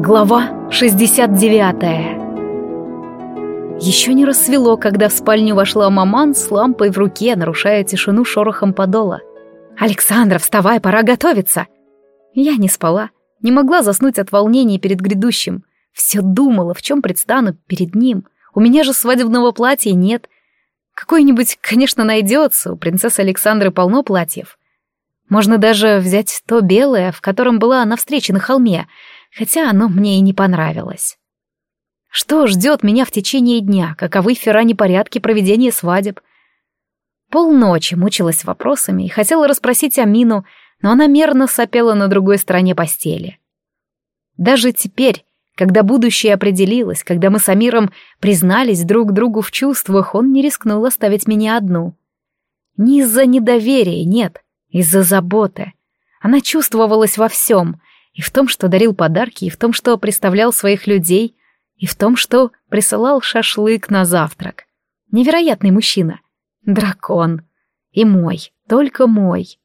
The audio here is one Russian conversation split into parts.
Глава 69 Еще не рассвело, когда в спальню вошла маман с лампой в руке, нарушая тишину шорохом подола. «Александра, вставай, пора готовиться!» Я не спала, не могла заснуть от волнения перед грядущим. Все думала, в чем предстану перед ним. У меня же свадебного платья нет. Какое-нибудь, конечно, найдется, у принцессы Александры полно платьев. Можно даже взять то белое, в котором была на встрече на холме, хотя оно мне и не понравилось. Что ждет меня в течение дня, каковы в Ферране порядки проведения свадеб? Полночи мучилась вопросами и хотела расспросить Амину, но она мерно сопела на другой стороне постели. Даже теперь, когда будущее определилось, когда мы с Амиром признались друг другу в чувствах, он не рискнул оставить меня одну. Не из-за недоверия, нет, из-за заботы. Она чувствовалась во всем, и в том, что дарил подарки, и в том, что представлял своих людей, и в том, что присылал шашлык на завтрак. Невероятный мужчина. Дракон. И мой, только мой.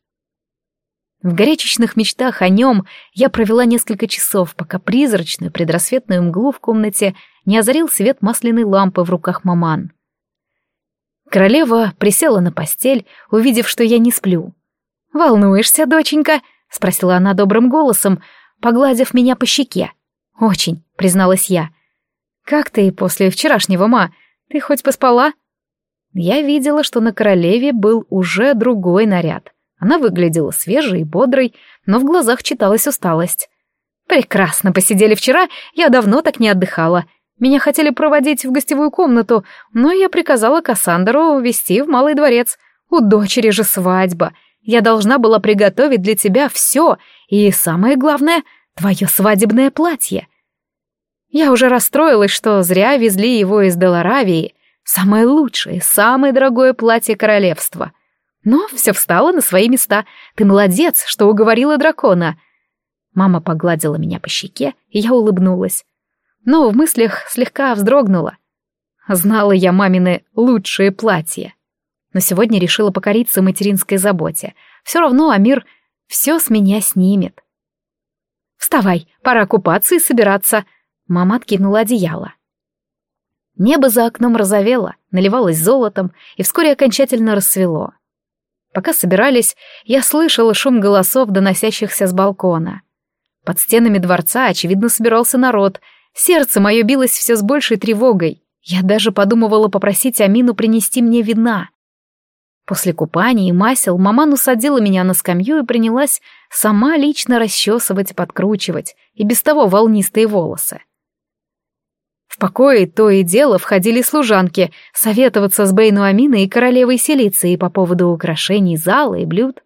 В горячечных мечтах о нем я провела несколько часов, пока призрачную предрассветную мглу в комнате не озарил свет масляной лампы в руках маман. Королева присела на постель, увидев, что я не сплю. «Волнуешься, доченька?» — спросила она добрым голосом, погладив меня по щеке. «Очень», — призналась я. «Как ты после вчерашнего, ма? Ты хоть поспала?» Я видела, что на королеве был уже другой наряд. Она выглядела свежей и бодрой, но в глазах читалась усталость. «Прекрасно посидели вчера, я давно так не отдыхала. Меня хотели проводить в гостевую комнату, но я приказала Кассандру вести в Малый дворец. У дочери же свадьба. Я должна была приготовить для тебя все, и самое главное, твое свадебное платье. Я уже расстроилась, что зря везли его из Деларавии, самое лучшее, самое дорогое платье королевства. Но все встало на свои места. Ты молодец, что уговорила дракона. Мама погладила меня по щеке, и я улыбнулась. Но в мыслях слегка вздрогнула. Знала я мамины лучшие платья но сегодня решила покориться материнской заботе. Все равно Амир все с меня снимет. «Вставай, пора купаться и собираться», — мама откинула одеяло. Небо за окном розовело, наливалось золотом и вскоре окончательно рассвело. Пока собирались, я слышала шум голосов, доносящихся с балкона. Под стенами дворца, очевидно, собирался народ. Сердце мое билось все с большей тревогой. Я даже подумывала попросить Амину принести мне вина. После купания и масел маман усадила меня на скамью и принялась сама лично расчесывать и подкручивать, и без того волнистые волосы. В покое то и дело входили служанки советоваться с Бейну Аминой и королевой Селицией по поводу украшений зала и блюд.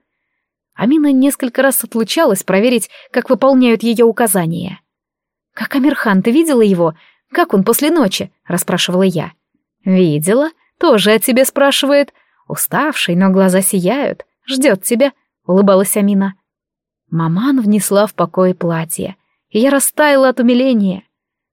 Амина несколько раз отлучалась проверить, как выполняют ее указания. «Как Амирхан, ты видела его? Как он после ночи?» — расспрашивала я. «Видела? Тоже о тебе спрашивает», Уставший, но глаза сияют. Ждет тебя», — улыбалась Амина. Маман внесла в покой платье, и я растаяла от умиления.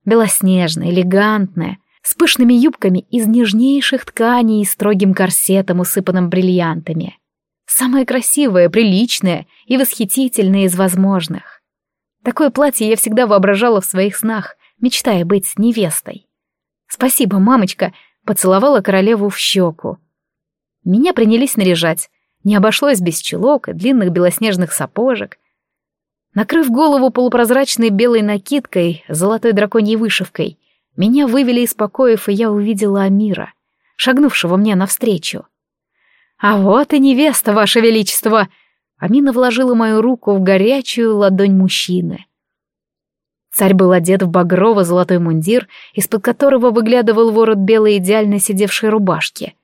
Белоснежное, элегантное, с пышными юбками из нежнейших тканей и строгим корсетом, усыпанным бриллиантами. Самое красивое, приличное и восхитительное из возможных. Такое платье я всегда воображала в своих снах, мечтая быть невестой. «Спасибо, мамочка», — поцеловала королеву в щеку, меня принялись наряжать. Не обошлось без чулок и длинных белоснежных сапожек. Накрыв голову полупрозрачной белой накидкой с золотой драконьей вышивкой, меня вывели из покоев, и я увидела Амира, шагнувшего мне навстречу. «А вот и невеста, ваше величество!» Амина вложила мою руку в горячую ладонь мужчины. Царь был одет в багрово-золотой мундир, из-под которого выглядывал ворот белой идеально сидевшей рубашки —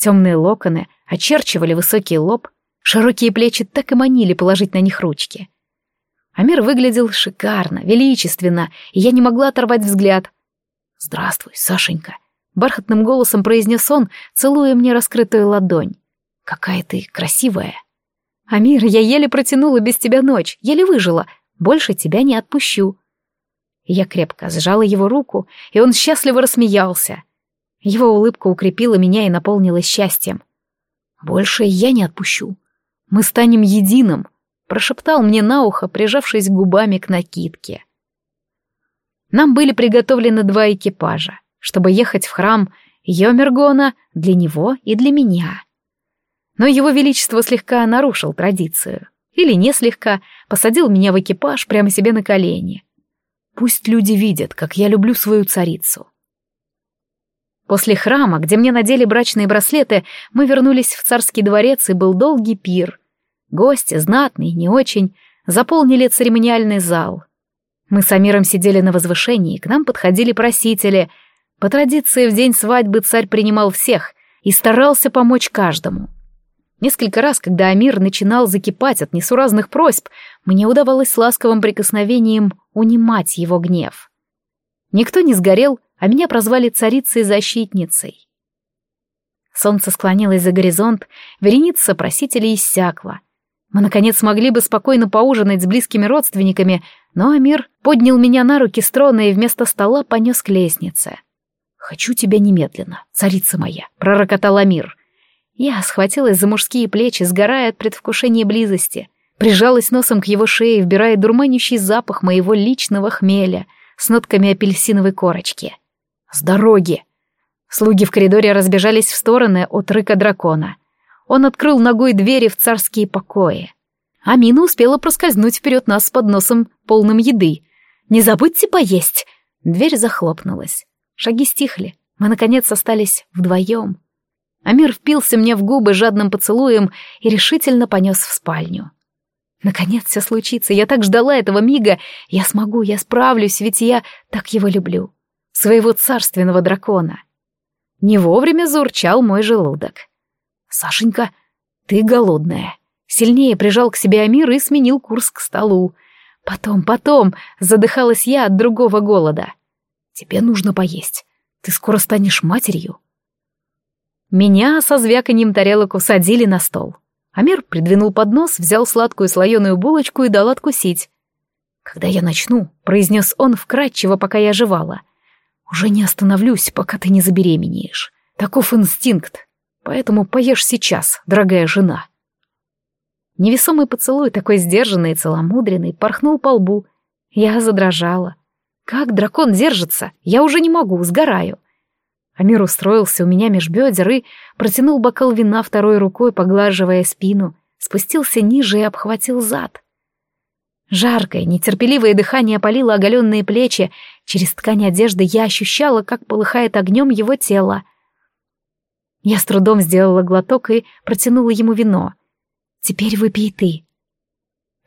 Темные локоны очерчивали высокий лоб, широкие плечи так и манили положить на них ручки. Амир выглядел шикарно, величественно, и я не могла оторвать взгляд. «Здравствуй, Сашенька», — бархатным голосом произнес он, целуя мне раскрытую ладонь. «Какая ты красивая!» «Амир, я еле протянула без тебя ночь, еле выжила, больше тебя не отпущу». Я крепко сжала его руку, и он счастливо рассмеялся. Его улыбка укрепила меня и наполнила счастьем. «Больше я не отпущу. Мы станем единым», — прошептал мне на ухо, прижавшись губами к накидке. Нам были приготовлены два экипажа, чтобы ехать в храм Йомергона для него и для меня. Но его величество слегка нарушил традицию. Или не слегка, посадил меня в экипаж прямо себе на колени. Пусть люди видят, как я люблю свою царицу. После храма, где мне надели брачные браслеты, мы вернулись в царский дворец, и был долгий пир. Гости, знатные, не очень, заполнили церемониальный зал. Мы с Амиром сидели на возвышении, к нам подходили просители. По традиции в день свадьбы царь принимал всех и старался помочь каждому. Несколько раз, когда Амир начинал закипать от несуразных просьб, мне удавалось ласковым прикосновением унимать его гнев. Никто не сгорел, а меня прозвали царицей-защитницей. Солнце склонилось за горизонт, вереница просителей иссякла. Мы, наконец, смогли бы спокойно поужинать с близкими родственниками, но Амир поднял меня на руки с трона и вместо стола понес к лестнице. «Хочу тебя немедленно, царица моя», — пророкотал Амир. Я схватилась за мужские плечи, сгорая от предвкушения близости, прижалась носом к его шее, вбирая дурманящий запах моего личного хмеля с нотками апельсиновой корочки. «С дороги!» Слуги в коридоре разбежались в стороны от рыка дракона. Он открыл ногой двери в царские покои. Амина успела проскользнуть вперед нас с подносом, полным еды. «Не забудьте поесть!» Дверь захлопнулась. Шаги стихли. Мы, наконец, остались вдвоем. Амир впился мне в губы жадным поцелуем и решительно понес в спальню. Наконец все случится, я так ждала этого мига. Я смогу, я справлюсь, ведь я так его люблю. Своего царственного дракона. Не вовремя заурчал мой желудок. «Сашенька, ты голодная». Сильнее прижал к себе Амир и сменил курс к столу. Потом, потом, задыхалась я от другого голода. «Тебе нужно поесть. Ты скоро станешь матерью». Меня со звяканьем тарелок усадили на стол. Амир придвинул поднос, взял сладкую слоеную булочку и дал откусить. «Когда я начну», — произнес он вкратчиво, пока я жевала, — «уже не остановлюсь, пока ты не забеременеешь. Таков инстинкт. Поэтому поешь сейчас, дорогая жена». Невесомый поцелуй, такой сдержанный и целомудренный, порхнул по лбу. Я задрожала. «Как дракон держится? Я уже не могу, сгораю». Амир устроился у меня меж бедер и протянул бокал вина второй рукой, поглаживая спину, спустился ниже и обхватил зад. Жаркое, нетерпеливое дыхание опалило оголенные плечи, через ткань одежды я ощущала, как полыхает огнем его тело. Я с трудом сделала глоток и протянула ему вино. «Теперь выпей ты».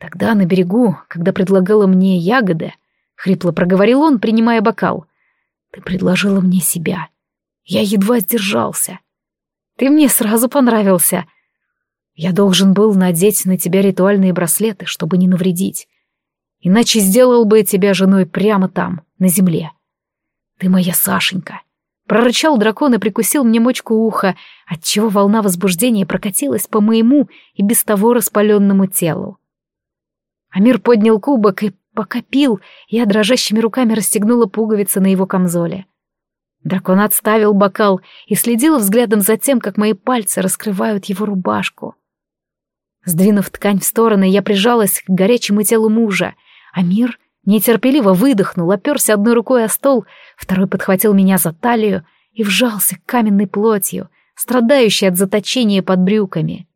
Тогда на берегу, когда предлагала мне ягоды, хрипло проговорил он, принимая бокал, «Ты предложила мне себя». Я едва сдержался. Ты мне сразу понравился. Я должен был надеть на тебя ритуальные браслеты, чтобы не навредить. Иначе сделал бы тебя женой прямо там, на земле. Ты моя Сашенька. Прорычал дракон и прикусил мне мочку уха, отчего волна возбуждения прокатилась по моему и без того распаленному телу. Амир поднял кубок и, пока пил, я дрожащими руками расстегнула пуговицы на его камзоле. Дракон отставил бокал и следил взглядом за тем, как мои пальцы раскрывают его рубашку. Сдвинув ткань в стороны, я прижалась к горячему телу мужа, а мир нетерпеливо выдохнул, оперся одной рукой о стол, второй подхватил меня за талию и вжался каменной плотью, страдающей от заточения под брюками.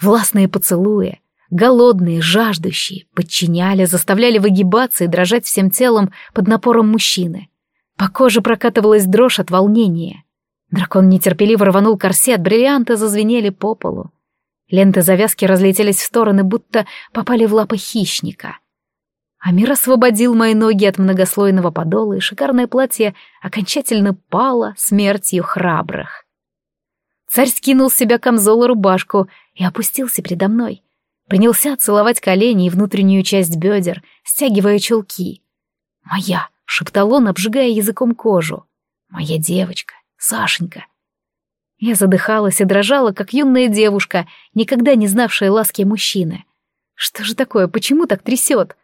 Властные поцелуи, голодные, жаждущие, подчиняли, заставляли выгибаться и дрожать всем телом под напором мужчины — по коже прокатывалась дрожь от волнения. Дракон нетерпеливо рванул корсет, бриллианты зазвенели по полу. Ленты завязки разлетелись в стороны, будто попали в лапы хищника. Амир освободил мои ноги от многослойного подола, и шикарное платье окончательно пало смертью храбрых. Царь скинул с себя камзол и рубашку и опустился передо мной. Принялся целовать колени и внутреннюю часть бедер, стягивая чулки. «Моя!» — шептал он, обжигая языком кожу. «Моя девочка, Сашенька». Я задыхалась и дрожала, как юная девушка, никогда не знавшая ласки мужчины. Что же такое, почему так трясет?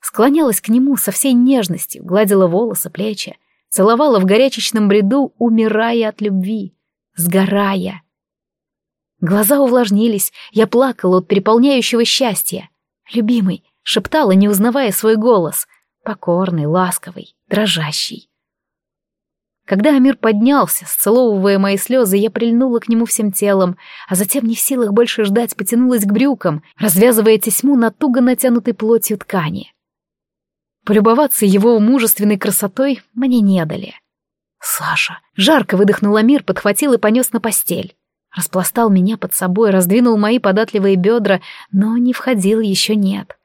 Склонялась к нему со всей нежностью, гладила волосы, плечи, целовала в горячечном бреду, умирая от любви, сгорая. Глаза увлажнились, я плакала от переполняющего счастья. «Любимый», — шептала, не узнавая свой голос — Покорный, ласковый, дрожащий. Когда Амир поднялся, сцеловывая мои слезы, я прильнула к нему всем телом, а затем не в силах больше ждать, потянулась к брюкам, развязывая тесьму на туго натянутой плотью ткани. Полюбоваться его мужественной красотой мне не дали. «Саша!» — жарко выдохнул Амир, подхватил и понес на постель. Распластал меня под собой, раздвинул мои податливые бедра, но не входил еще нет.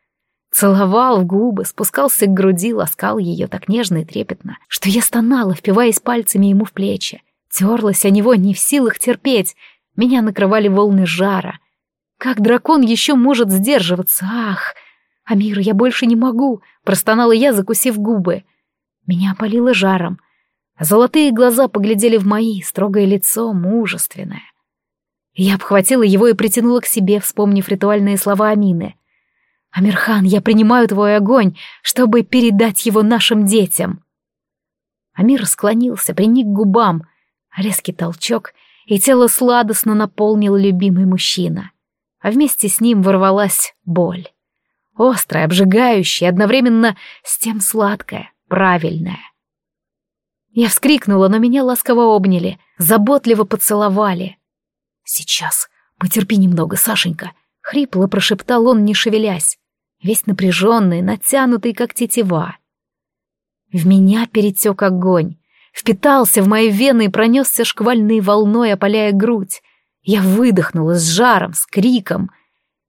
Целовал в губы, спускался к груди, ласкал ее так нежно и трепетно, что я стонала, впиваясь пальцами ему в плечи. Терлась о него, не в силах терпеть. Меня накрывали волны жара. Как дракон еще может сдерживаться? Ах! Амир, я больше не могу, простонала я, закусив губы. Меня опалило жаром. Золотые глаза поглядели в мои, строгое лицо, мужественное. Я обхватила его и притянула к себе, вспомнив ритуальные слова Амины — «Амирхан, я принимаю твой огонь, чтобы передать его нашим детям». Амир склонился, приник к губам. Резкий толчок, и тело сладостно наполнил любимый мужчина. А вместе с ним ворвалась боль. Острая, обжигающая, одновременно с тем сладкая, правильная. Я вскрикнула, но меня ласково обняли, заботливо поцеловали. «Сейчас, потерпи немного, Сашенька», Хрипло прошептал он, не шевелясь, весь напряженный, натянутый, как тетива. В меня перетек огонь, впитался в мои вены и пронесся шквальной волной, опаляя грудь. Я выдохнула с жаром, с криком.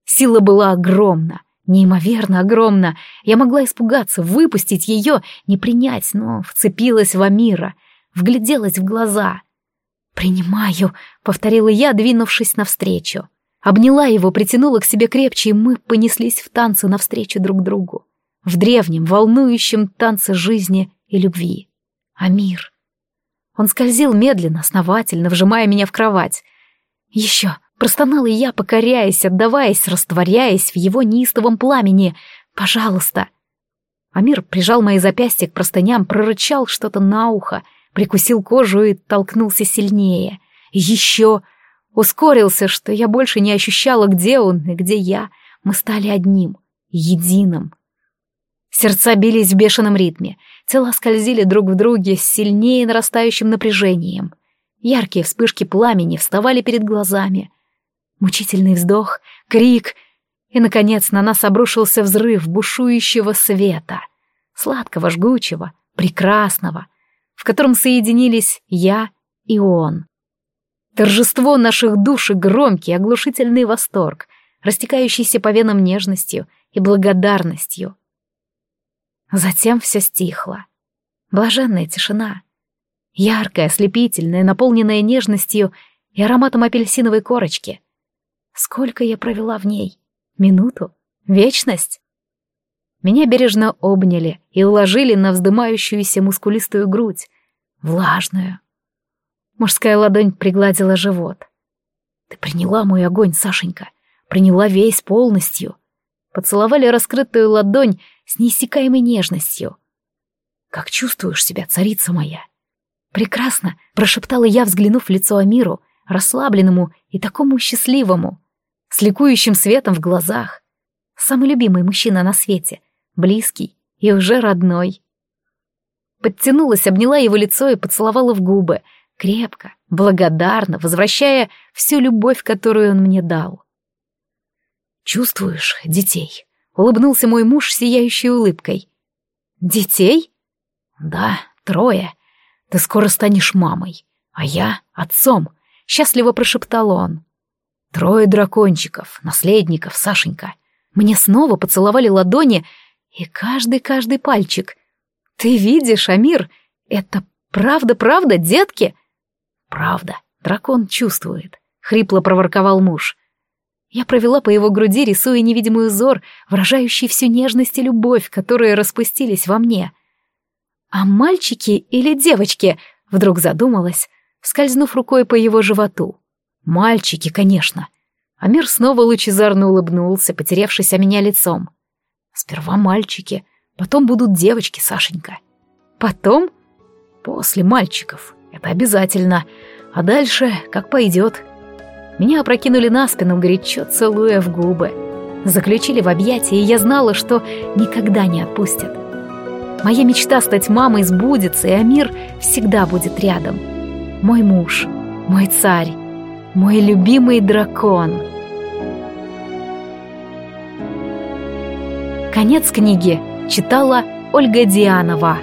Сила была огромна, неимоверно огромна. Я могла испугаться, выпустить ее, не принять, но вцепилась в Амира, вгляделась в глаза. «Принимаю», — повторила я, двинувшись навстречу. Обняла его, притянула к себе крепче, и мы понеслись в танцы навстречу друг другу. В древнем, волнующем танце жизни и любви. А мир? Он скользил медленно, основательно, вжимая меня в кровать. Еще простонала я, покоряясь, отдаваясь, растворяясь в его неистовом пламени. «Пожалуйста!» Амир прижал мои запястья к простыням, прорычал что-то на ухо, прикусил кожу и толкнулся сильнее. «Еще!» Ускорился, что я больше не ощущала, где он и где я. Мы стали одним, единым. Сердца бились в бешеном ритме, тела скользили друг в друге с сильнее нарастающим напряжением. Яркие вспышки пламени вставали перед глазами. Мучительный вздох, крик, и, наконец, на нас обрушился взрыв бушующего света, сладкого, жгучего, прекрасного, в котором соединились я и он. Торжество наших душ и громкий, оглушительный восторг, растекающийся по венам нежностью и благодарностью. Затем все стихло. Блаженная тишина. Яркая, ослепительная, наполненная нежностью и ароматом апельсиновой корочки. Сколько я провела в ней? Минуту? Вечность? Меня бережно обняли и уложили на вздымающуюся мускулистую грудь, влажную, Мужская ладонь пригладила живот. «Ты приняла мой огонь, Сашенька. Приняла весь полностью». Поцеловали раскрытую ладонь с неиссякаемой нежностью. «Как чувствуешь себя, царица моя?» «Прекрасно», — прошептала я, взглянув в лицо Амиру, расслабленному и такому счастливому, с ликующим светом в глазах. Самый любимый мужчина на свете, близкий и уже родной. Подтянулась, обняла его лицо и поцеловала в губы — крепко, благодарно, возвращая всю любовь, которую он мне дал. «Чувствуешь детей?» — улыбнулся мой муж сияющей улыбкой. «Детей?» «Да, трое. Ты скоро станешь мамой, а я — отцом», — счастливо прошептал он. «Трое дракончиков, наследников, Сашенька. Мне снова поцеловали ладони, и каждый-каждый пальчик. Ты видишь, Амир, это правда-правда, детки?» «Правда, дракон чувствует», — хрипло проворковал муж. Я провела по его груди, рисуя невидимый узор, выражающий всю нежность и любовь, которые распустились во мне. «А мальчики или девочки?» — вдруг задумалась, скользнув рукой по его животу. «Мальчики, конечно». Амир снова лучезарно улыбнулся, потеревшись о меня лицом. «Сперва мальчики, потом будут девочки, Сашенька». «Потом?» «После мальчиков». Это обязательно. А дальше как пойдет. Меня опрокинули на спину, горячо целуя в губы. Заключили в объятия, и я знала, что никогда не отпустят. Моя мечта стать мамой сбудется, и Амир всегда будет рядом. Мой муж, мой царь, мой любимый дракон. Конец книги читала Ольга Дианова.